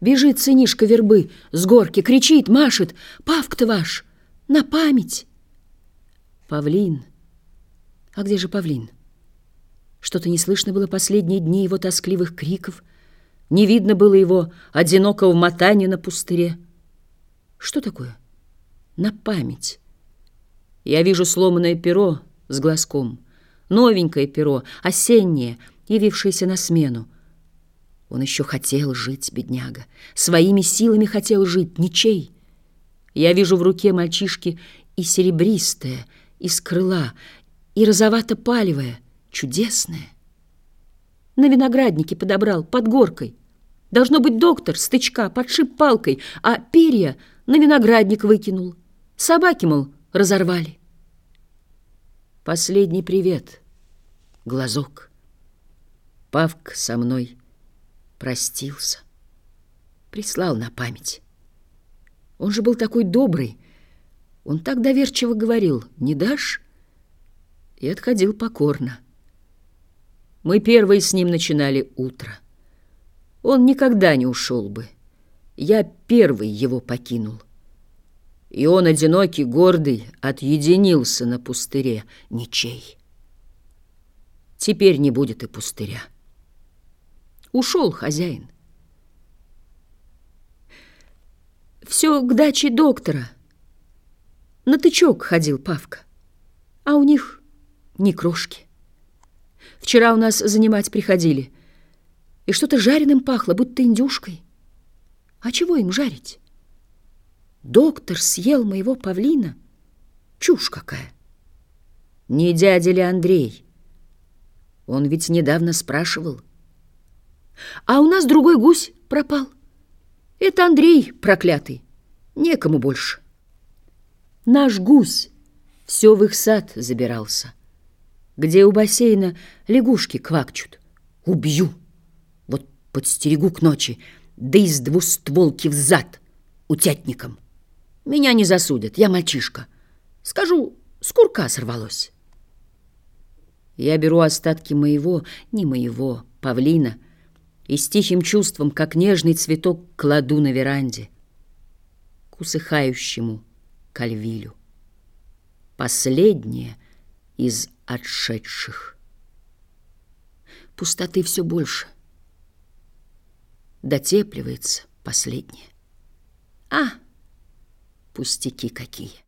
Бежит сынишка вербы с горки, кричит, машет. Павк-то ваш, на память. Павлин. А где же Павлин? Что-то не слышно было последние дни его тоскливых криков. Не видно было его одинокого мотания на пустыре. Что такое? На память. Я вижу сломанное перо с глазком, новенькое перо, осеннее, явившееся на смену. Он еще хотел жить, бедняга, своими силами хотел жить, ничей. Я вижу в руке мальчишки и серебристое, из крыла, и розовато-палевое, чудесное. На винограднике подобрал, под горкой. Должно быть доктор, стычка, подшип палкой, а перья на виноградник выкинул. Собаки, мол, разорвали. Последний привет, глазок. Павк со мной простился, прислал на память. Он же был такой добрый, он так доверчиво говорил, не дашь? И отходил покорно. Мы первые с ним начинали утро. Он никогда не ушел бы. Я первый его покинул. И он, одинокий, гордый, отъединился на пустыре ничей. Теперь не будет и пустыря. Ушел хозяин. Все к даче доктора. На тычок ходил Павка. А у них ни крошки. Вчера у нас занимать приходили. И что-то жареным пахло, будто индюшкой. А чего им жарить? Доктор съел моего павлина? Чушь какая! Не дядя ли Андрей? Он ведь недавно спрашивал. А у нас другой гусь пропал. Это Андрей проклятый. Некому больше. Наш гусь все в их сад забирался, где у бассейна лягушки квакчут. Убью! Вот подстерегу к ночи, да из двустволки в зад утятником. Меня не засудят, я мальчишка. Скажу, с курка сорвалось. Я беру остатки моего, не моего, павлина, и с тихим чувством, как нежный цветок, кладу на веранде к усыхающему кальвилю. Последнее из отшедших. Пустоты все больше. Дотепливается последнее. А! Пустяки какие.